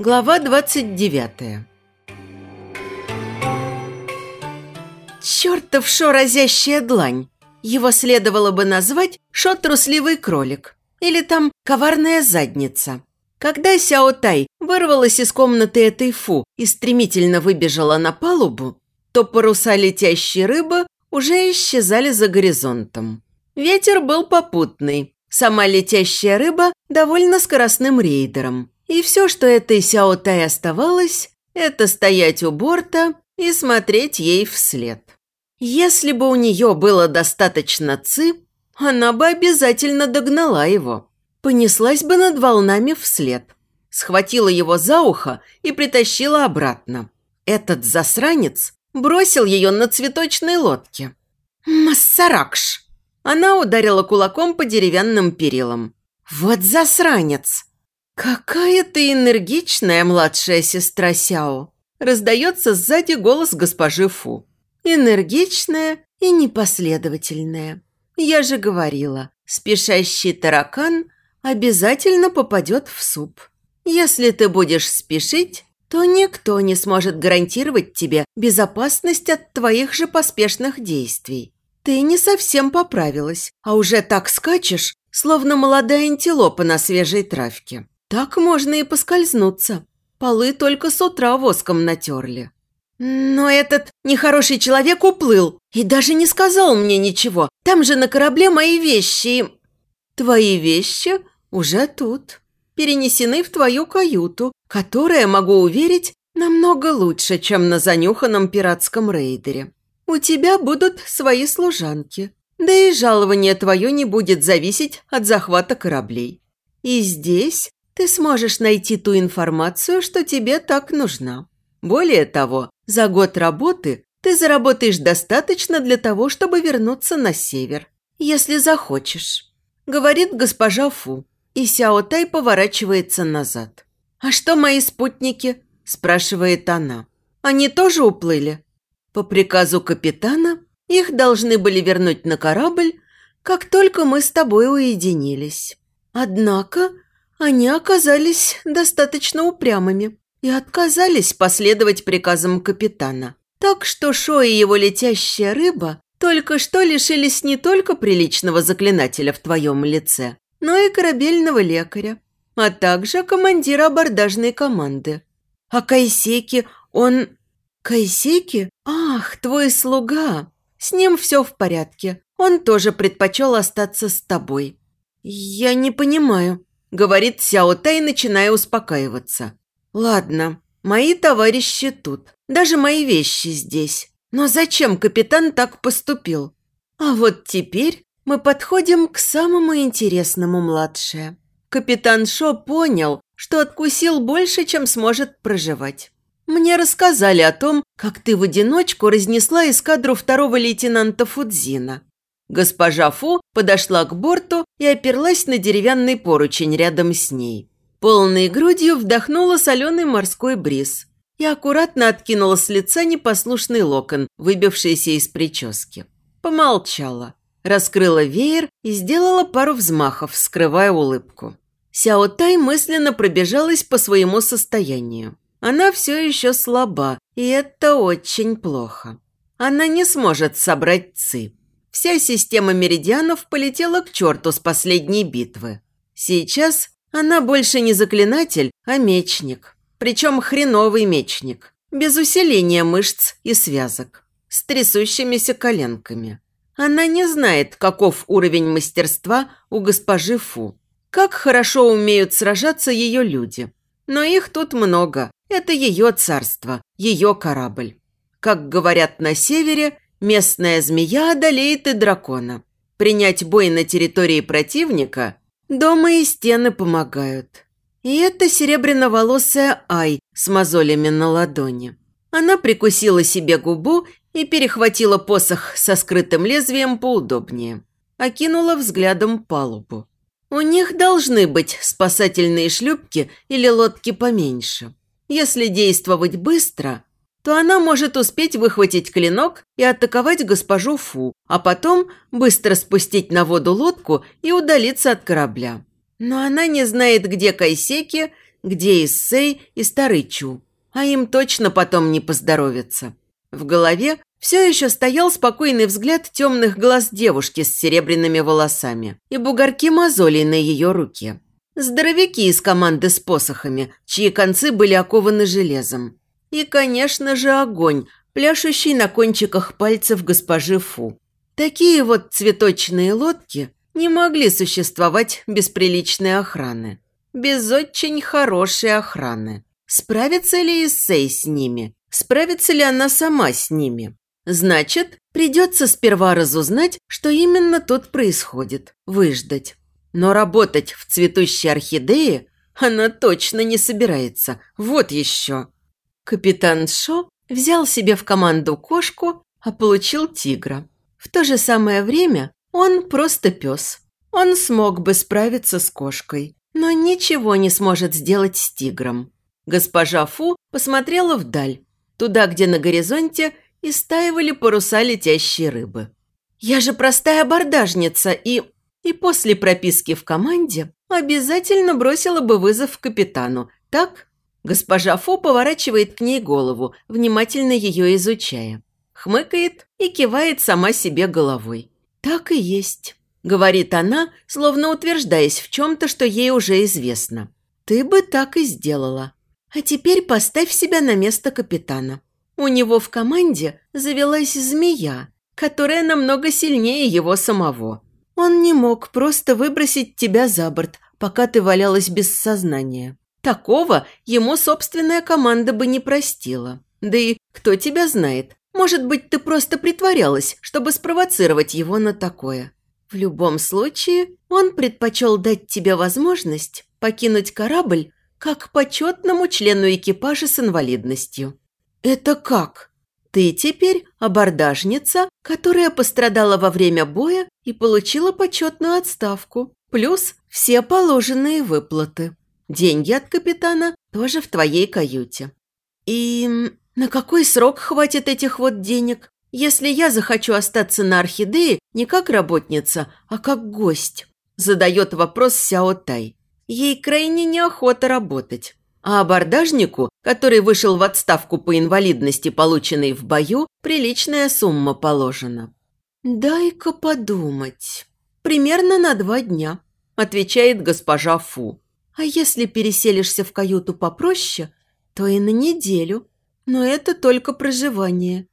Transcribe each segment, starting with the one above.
Глава 29 Чертов шо разящая длань! Его следовало бы назвать «шо трусливый кролик» или там «коварная задница». Когда Сяо Тай вырвалась из комнаты этой фу и стремительно выбежала на палубу, то паруса летящей рыбы уже исчезали за горизонтом. Ветер был попутный, сама летящая рыба довольно скоростным рейдером. И все, что этой Сяо Тай оставалось, это стоять у борта и смотреть ей вслед. Если бы у нее было достаточно ци, она бы обязательно догнала его. Понеслась бы над волнами вслед. Схватила его за ухо и притащила обратно. Этот засранец бросил ее на цветочной лодке. «Массаракш!» Она ударила кулаком по деревянным перилам. «Вот засранец!» «Какая ты энергичная, младшая сестра Сяо!» Раздается сзади голос госпожи Фу. «Энергичная и непоследовательная. Я же говорила, спешащий таракан обязательно попадет в суп. Если ты будешь спешить, то никто не сможет гарантировать тебе безопасность от твоих же поспешных действий. Ты не совсем поправилась, а уже так скачешь, словно молодая антилопа на свежей травке. Так можно и поскользнуться. Полы только с утра воском натерли. Но этот нехороший человек уплыл и даже не сказал мне ничего. Там же на корабле мои вещи. Твои вещи уже тут. Перенесены в твою каюту, которая, могу уверить, намного лучше, чем на занюханном пиратском рейдере. У тебя будут свои служанки. Да и жалование твое не будет зависеть от захвата кораблей. И здесь ты сможешь найти ту информацию, что тебе так нужна. Более того, за год работы ты заработаешь достаточно для того, чтобы вернуться на север, если захочешь», – говорит госпожа Фу, и Сяо Тай поворачивается назад. «А что мои спутники?» – спрашивает она. «Они тоже уплыли?» По приказу капитана их должны были вернуть на корабль, как только мы с тобой уединились. Однако они оказались достаточно упрямыми и отказались последовать приказам капитана. Так что Шо и его летящая рыба только что лишились не только приличного заклинателя в твоем лице, но и корабельного лекаря, а также командира абордажной команды. А Кайсеки, он... Кайсеки? Ах, твой слуга. С ним все в порядке. Он тоже предпочел остаться с тобой. Я не понимаю, говорит Сяо Тай, начиная успокаиваться. «Ладно, мои товарищи тут, даже мои вещи здесь. Но зачем капитан так поступил? А вот теперь мы подходим к самому интересному, младшее. Капитан Шо понял, что откусил больше, чем сможет проживать. Мне рассказали о том, как ты в одиночку разнесла эскадру второго лейтенанта Фудзина. Госпожа Фу подошла к борту и оперлась на деревянный поручень рядом с ней. Полной грудью вдохнула соленый морской бриз и аккуратно откинула с лица непослушный локон, выбившийся из прически. Помолчала, раскрыла веер и сделала пару взмахов, скрывая улыбку. Сяо Тай мысленно пробежалась по своему состоянию. Она все еще слаба, и это очень плохо. Она не сможет собрать ци. Вся система меридианов полетела к черту с последней битвы. Сейчас она больше не заклинатель, а мечник. Причем хреновый мечник. Без усиления мышц и связок. С трясущимися коленками. Она не знает, каков уровень мастерства у госпожи Фу. Как хорошо умеют сражаться ее люди. Но их тут много. Это ее царство, ее корабль. Как говорят на севере, местная змея одолеет и дракона. Принять бой на территории противника Дома и стены помогают. И это серебряноволосая Ай с мозолями на ладони. Она прикусила себе губу и перехватила посох со скрытым лезвием поудобнее. Окинула взглядом палубу. У них должны быть спасательные шлюпки или лодки поменьше. Если действовать быстро, то она может успеть выхватить клинок и атаковать госпожу Фу, а потом быстро спустить на воду лодку и удалиться от корабля. Но она не знает, где Кайсеки, где Иссей и Старый Чу. А им точно потом не поздоровится. В голове все еще стоял спокойный взгляд темных глаз девушки с серебряными волосами и бугорки мозолей на ее руке. Здоровяки из команды с посохами, чьи концы были окованы железом. И, конечно же, огонь, пляшущий на кончиках пальцев госпожи Фу. Такие вот цветочные лодки не могли существовать без приличной охраны. Без очень хорошей охраны. Справится ли Исей с ними? Справится ли она сама с ними? Значит, придется сперва разузнать, что именно тут происходит, выждать. Но работать в цветущей орхидее она точно не собирается. Вот еще. Капитан Шо взял себе в команду кошку, а получил тигра. В то же самое время он просто пес. Он смог бы справиться с кошкой, но ничего не сможет сделать с тигром. Госпожа Фу посмотрела вдаль, туда, где на горизонте истаивали паруса летящей рыбы. «Я же простая абордажница и...» И после прописки в команде обязательно бросила бы вызов капитану, так? Госпожа Фу поворачивает к ней голову, внимательно ее изучая. Хмыкает и кивает сама себе головой. «Так и есть», – говорит она, словно утверждаясь в чем-то, что ей уже известно. «Ты бы так и сделала. А теперь поставь себя на место капитана. У него в команде завелась змея, которая намного сильнее его самого. Он не мог просто выбросить тебя за борт, пока ты валялась без сознания. Такого ему собственная команда бы не простила. Да и кто тебя знает? Может быть, ты просто притворялась, чтобы спровоцировать его на такое. В любом случае, он предпочел дать тебе возможность покинуть корабль как почетному члену экипажа с инвалидностью. «Это как?» Ты теперь абордажница, которая пострадала во время боя и получила почетную отставку, плюс все положенные выплаты. Деньги от капитана тоже в твоей каюте. И на какой срок хватит этих вот денег, если я захочу остаться на орхидее не как работница, а как гость? Задает вопрос Сяо Тай. Ей крайне неохота работать. А абордажнику, который вышел в отставку по инвалидности, полученной в бою, приличная сумма положена. «Дай-ка подумать. Примерно на два дня», – отвечает госпожа Фу. «А если переселишься в каюту попроще, то и на неделю. Но это только проживание».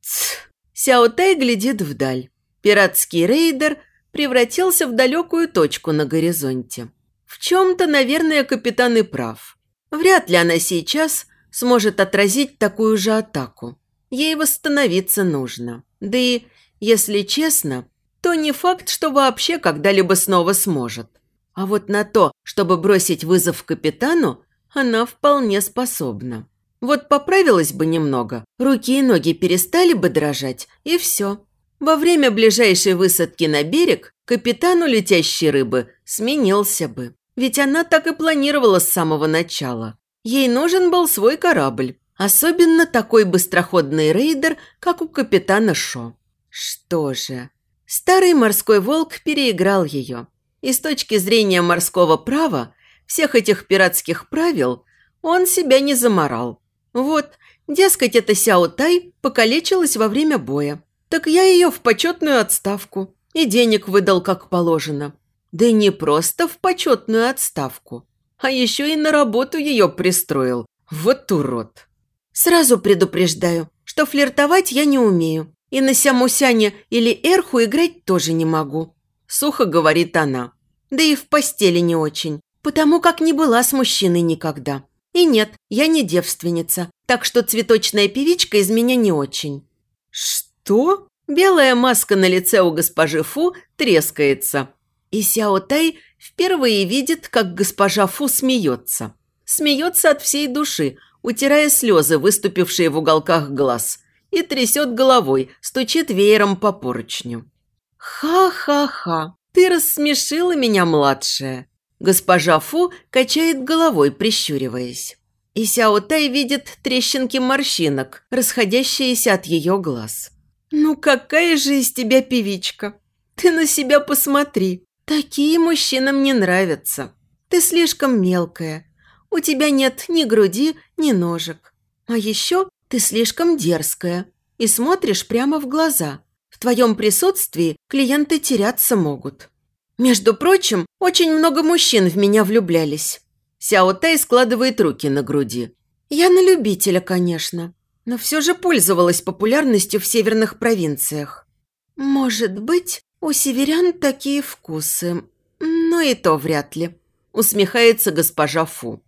Тсс. Сяо Тай глядит вдаль. Пиратский рейдер превратился в далекую точку на горизонте. В чем-то, наверное, капитан и прав. Вряд ли она сейчас сможет отразить такую же атаку. Ей восстановиться нужно. Да и, если честно, то не факт, что вообще когда-либо снова сможет. А вот на то, чтобы бросить вызов капитану, она вполне способна. Вот поправилась бы немного, руки и ноги перестали бы дрожать, и все. Во время ближайшей высадки на берег капитану летящей рыбы сменился бы. Ведь она так и планировала с самого начала. Ей нужен был свой корабль, особенно такой быстроходный рейдер, как у капитана Шо. Что же, старый морской волк переиграл ее. И с точки зрения морского права, всех этих пиратских правил, он себя не заморал. Вот, дескать, эта Сяо Тай покалечилась во время боя. Так я ее в почетную отставку и денег выдал как положено. Да и не просто в почетную отставку, а еще и на работу ее пристроил. Вот урод. Сразу предупреждаю, что флиртовать я не умею. И на Сямусяне или Эрху играть тоже не могу. Сухо говорит она. Да и в постели не очень, потому как не была с мужчиной никогда. И нет, я не девственница, так что цветочная певичка из меня не очень. Что? Белая маска на лице у госпожи Фу трескается. И Сяо Тай впервые видит, как госпожа Фу смеется. Смеется от всей души, утирая слезы, выступившие в уголках глаз, и трясет головой, стучит веером по поручню. «Ха-ха-ха! Ты рассмешила меня, младшая!» Госпожа Фу качает головой, прищуриваясь. И Сяо Тай видит трещинки морщинок, расходящиеся от ее глаз. «Ну какая же из тебя певичка? Ты на себя посмотри. Такие мужчинам не нравятся. Ты слишком мелкая. У тебя нет ни груди, ни ножек. А еще ты слишком дерзкая и смотришь прямо в глаза. В твоем присутствии клиенты теряться могут. Между прочим, очень много мужчин в меня влюблялись. Сяо Тай складывает руки на груди. Я на любителя, конечно, но все же пользовалась популярностью в северных провинциях. Может быть, у северян такие вкусы, но и то вряд ли. Усмехается госпожа Фу.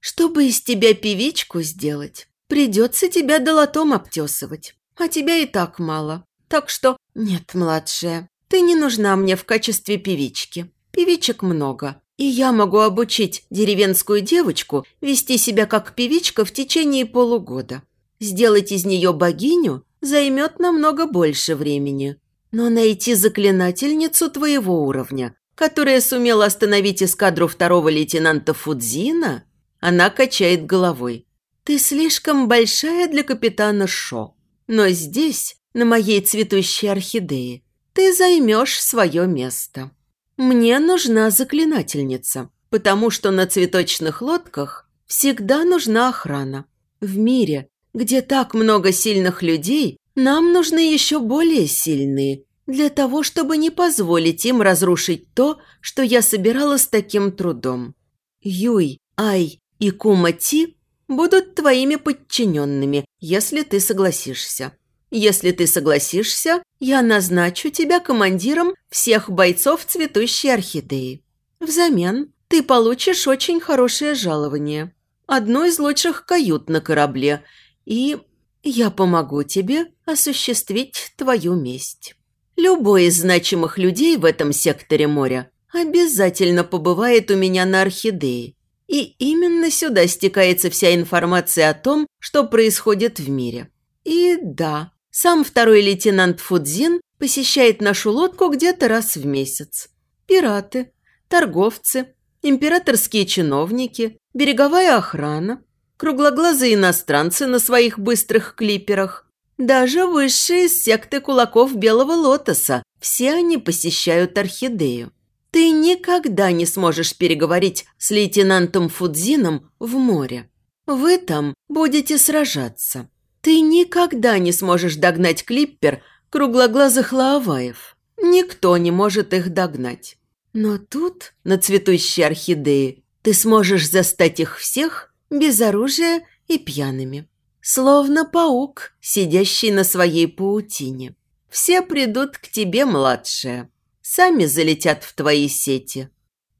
Чтобы из тебя певичку сделать, придется тебя долотом обтесывать. А тебя и так мало. Так что нет, младшая, ты не нужна мне в качестве певички. Певичек много. И я могу обучить деревенскую девочку вести себя как певичка в течение полугода. Сделать из нее богиню займет намного больше времени. Но найти заклинательницу твоего уровня, которая сумела остановить эскадру второго лейтенанта Фудзина, она качает головой. Ты слишком большая для капитана Шо. Но здесь, на моей цветущей орхидее, ты займешь свое место. Мне нужна заклинательница, потому что на цветочных лодках всегда нужна охрана. В мире, где так много сильных людей, нам нужны еще более сильные, для того, чтобы не позволить им разрушить то, что я собирала с таким трудом. Юй, Ай и Кума Ти будут твоими подчиненными, если ты согласишься. Если ты согласишься, я назначу тебя командиром всех бойцов цветущей орхидеи. Взамен ты получишь очень хорошее жалование, одну из лучших кают на корабле, и я помогу тебе осуществить твою месть. Любой из значимых людей в этом секторе моря обязательно побывает у меня на орхидее. И именно сюда стекается вся информация о том, что происходит в мире. И да, сам второй лейтенант Фудзин посещает нашу лодку где-то раз в месяц. Пираты, торговцы, императорские чиновники, береговая охрана, круглоглазые иностранцы на своих быстрых клиперах, даже высшие секты кулаков Белого Лотоса, все они посещают орхидею. Ты никогда не сможешь переговорить с лейтенантом Фудзином в море. Вы там будете сражаться. Ты никогда не сможешь догнать клиппер круглоглазых лаоваев. Никто не может их догнать. Но тут, на цветущей орхидее, ты сможешь застать их всех без оружия и пьяными. Словно паук, сидящий на своей паутине. Все придут к тебе, младшая. Сами залетят в твои сети.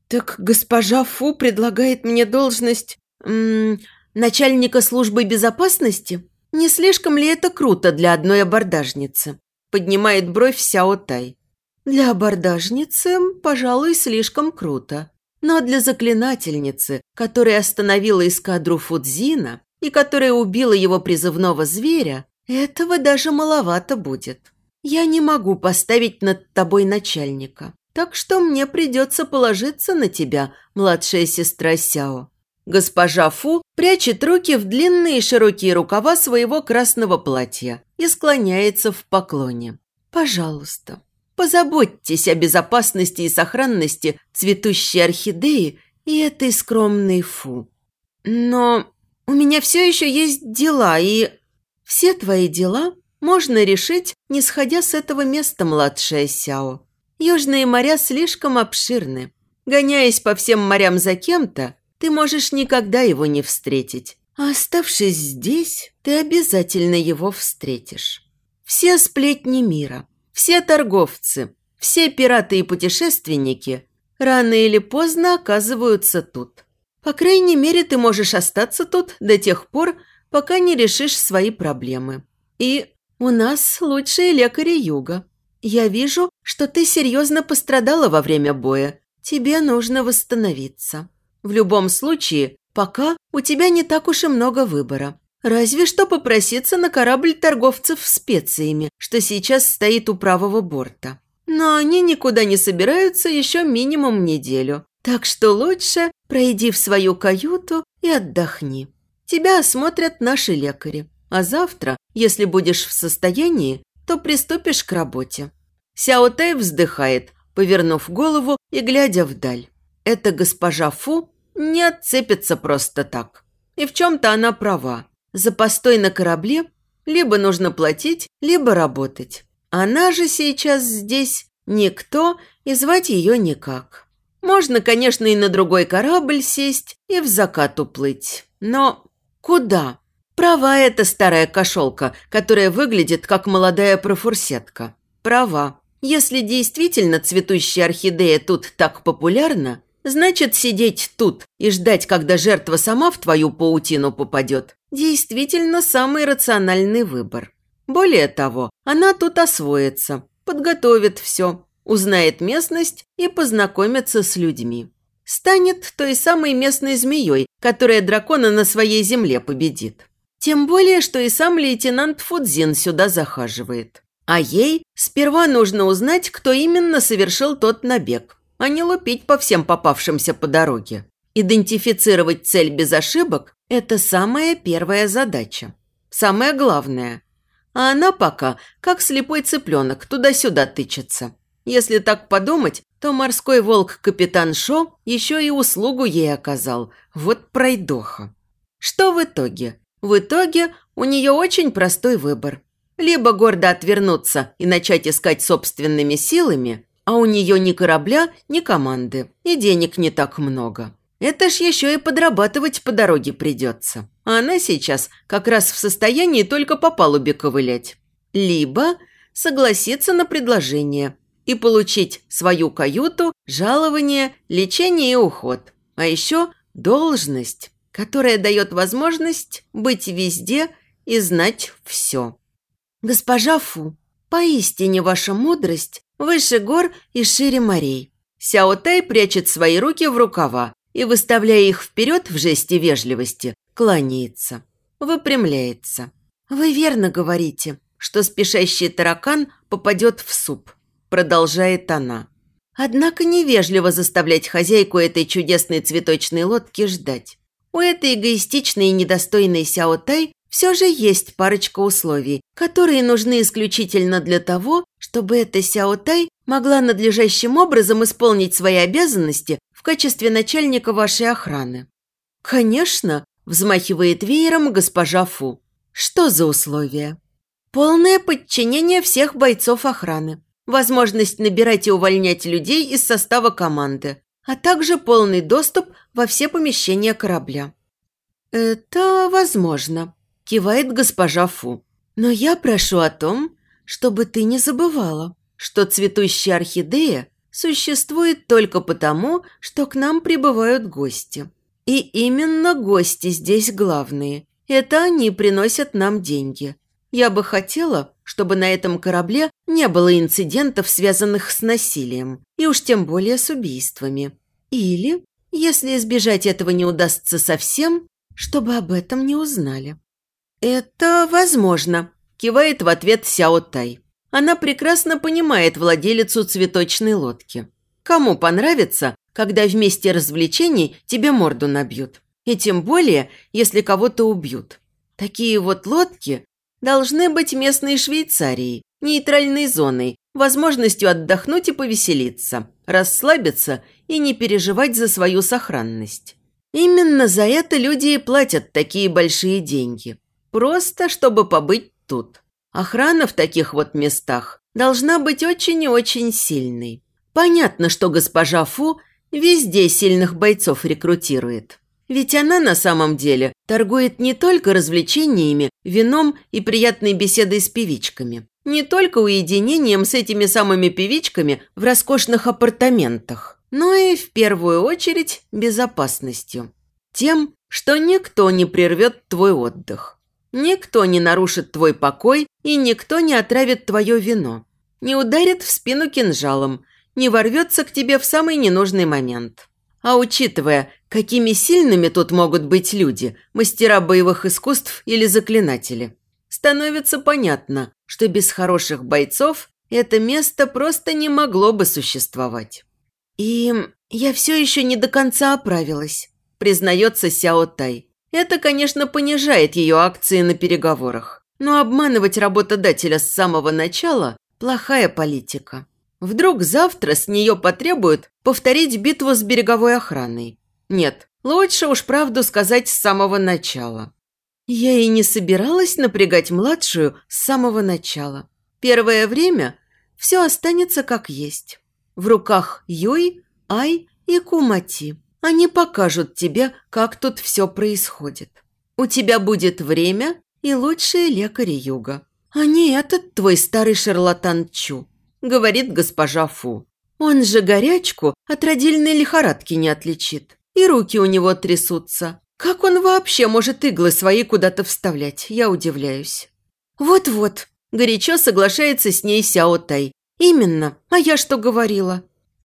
Так госпожа Фу предлагает мне должность м -м, начальника службы безопасности? Не слишком ли это круто для одной абордажницы? Поднимает бровь Сяо Тай. Для абордажницы, пожалуй, слишком круто. Но для заклинательницы, которая остановила эскадру Фудзина и которая убила его призывного зверя, этого даже маловато будет. Я не могу поставить над тобой начальника. Так что мне придется положиться на тебя, младшая сестра Сяо. Госпожа Фу прячет руки в длинные широкие рукава своего красного платья и склоняется в поклоне. «Пожалуйста, позаботьтесь о безопасности и сохранности цветущей орхидеи и этой скромной Фу. Но у меня все еще есть дела, и... Все твои дела можно решить, не сходя с этого места, младшая Сяо. Южные моря слишком обширны. Гоняясь по всем морям за кем-то, ты можешь никогда его не встретить. А оставшись здесь, ты обязательно его встретишь. Все сплетни мира, все торговцы, все пираты и путешественники рано или поздно оказываются тут. По крайней мере, ты можешь остаться тут до тех пор, пока не решишь свои проблемы. И у нас лучшие лекари юга. Я вижу, что ты серьезно пострадала во время боя. Тебе нужно восстановиться. В любом случае, пока у тебя не так уж и много выбора. Разве что попроситься на корабль торговцев специями, что сейчас стоит у правого борта. Но они никуда не собираются еще минимум неделю. Так что лучше пройди в свою каюту и отдохни. Тебя осмотрят наши лекари. А завтра, если будешь в состоянии, то приступишь к работе. Сяо Тэй вздыхает, повернув голову и глядя вдаль. Это госпожа Фу не отцепится просто так. И в чем-то она права. За постой на корабле либо нужно платить, либо работать. Она же сейчас здесь никто, и звать ее никак. Можно, конечно, и на другой корабль сесть, и в закат уплыть. Но куда? Права эта старая кошелка, которая выглядит как молодая профурсетка. Права. Если действительно цветущая орхидея тут так популярна, значит сидеть тут и ждать, когда жертва сама в твою паутину попадет, действительно самый рациональный выбор. Более того, она тут освоится, подготовит все, узнает местность и познакомится с людьми. Станет той самой местной змеей, которая дракона на своей земле победит. Тем более, что и сам лейтенант Фудзин сюда захаживает. А ей сперва нужно узнать, кто именно совершил тот набег, а не лупить по всем попавшимся по дороге. Идентифицировать цель без ошибок – это самая первая задача. Самое главное. А она пока, как слепой цыпленок, туда-сюда тычется. Если так подумать, то морской волк капитан Шо еще и услугу ей оказал. Вот пройдоха. Что в итоге? В итоге у нее очень простой выбор. Либо гордо отвернуться и начать искать собственными силами, а у нее ни корабля, ни команды, и денег не так много. Это ж еще и подрабатывать по дороге придется. А она сейчас как раз в состоянии только по палубе ковылять. Либо согласиться на предложение и получить свою каюту, жалование, лечение и уход. А еще должность, которая дает возможность быть везде и знать все. «Госпожа Фу, поистине ваша мудрость выше гор и шире морей». Сяо Тай прячет свои руки в рукава и, выставляя их вперед в жесте вежливости, кланяется, выпрямляется. «Вы верно говорите, что спешащий таракан попадет в суп», продолжает она. Однако невежливо заставлять хозяйку этой чудесной цветочной лодки ждать. У этой эгоистичной и недостойной Сяо Тай все же есть парочка условий, которые нужны исключительно для того, чтобы эта Сяо Тай могла надлежащим образом исполнить свои обязанности в качестве начальника вашей охраны. Конечно, взмахивает веером госпожа Фу. Что за условия? Полное подчинение всех бойцов охраны, возможность набирать и увольнять людей из состава команды, а также полный доступ во все помещения корабля. «Это возможно», кивает госпожа Фу. Но я прошу о том, чтобы ты не забывала, что цветущая орхидея существует только потому, что к нам прибывают гости. И именно гости здесь главные. Это они приносят нам деньги. Я бы хотела, чтобы на этом корабле не было инцидентов, связанных с насилием, и уж тем более с убийствами. Или, если избежать этого не удастся совсем, чтобы об этом не узнали. «Это возможно», – кивает в ответ Сяо Тай. Она прекрасно понимает владелицу цветочной лодки. Кому понравится, когда вместе развлечений тебе морду набьют? И тем более, если кого-то убьют. Такие вот лодки должны быть местной Швейцарией, нейтральной зоной, возможностью отдохнуть и повеселиться, расслабиться и не переживать за свою сохранность. Именно за это люди и платят такие большие деньги. Просто, чтобы побыть тут. Охрана в таких вот местах должна быть очень и очень сильной. Понятно, что госпожа Фу везде сильных бойцов рекрутирует. Ведь она на самом деле торгует не только развлечениями, вином и приятной беседой с певичками. Не только уединением с этими самыми певичками в роскошных апартаментах, но и в первую очередь безопасностью. Тем, что никто не прервет твой отдых. Никто не нарушит твой покой и никто не отравит твое вино. Не ударит в спину кинжалом, не ворвется к тебе в самый ненужный момент. А учитывая, какими сильными тут могут быть люди, мастера боевых искусств или заклинатели, становится понятно, что без хороших бойцов это место просто не могло бы существовать. И я все еще не до конца оправилась, признается Сяо Тай. Это, конечно, понижает ее акции на переговорах. Но обманывать работодателя с самого начала – плохая политика. Вдруг завтра с нее потребуют повторить битву с береговой охраной. Нет, Лучше уж правду сказать с самого начала. Я и не собиралась напрягать младшую с самого начала. Первое время все останется как есть. В руках Юй, Ай и Кумати. Они покажут тебе, как тут все происходит. У тебя будет время и лучшие лекари юга. А не этот твой старый шарлатан Чу, говорит госпожа Фу. Он же горячку от родильной лихорадки не отличит. И руки у него трясутся. Как он вообще может иглы свои куда-то вставлять, я удивляюсь. Вот-вот, горячо соглашается с ней Сяо Тай. Именно, а я что говорила?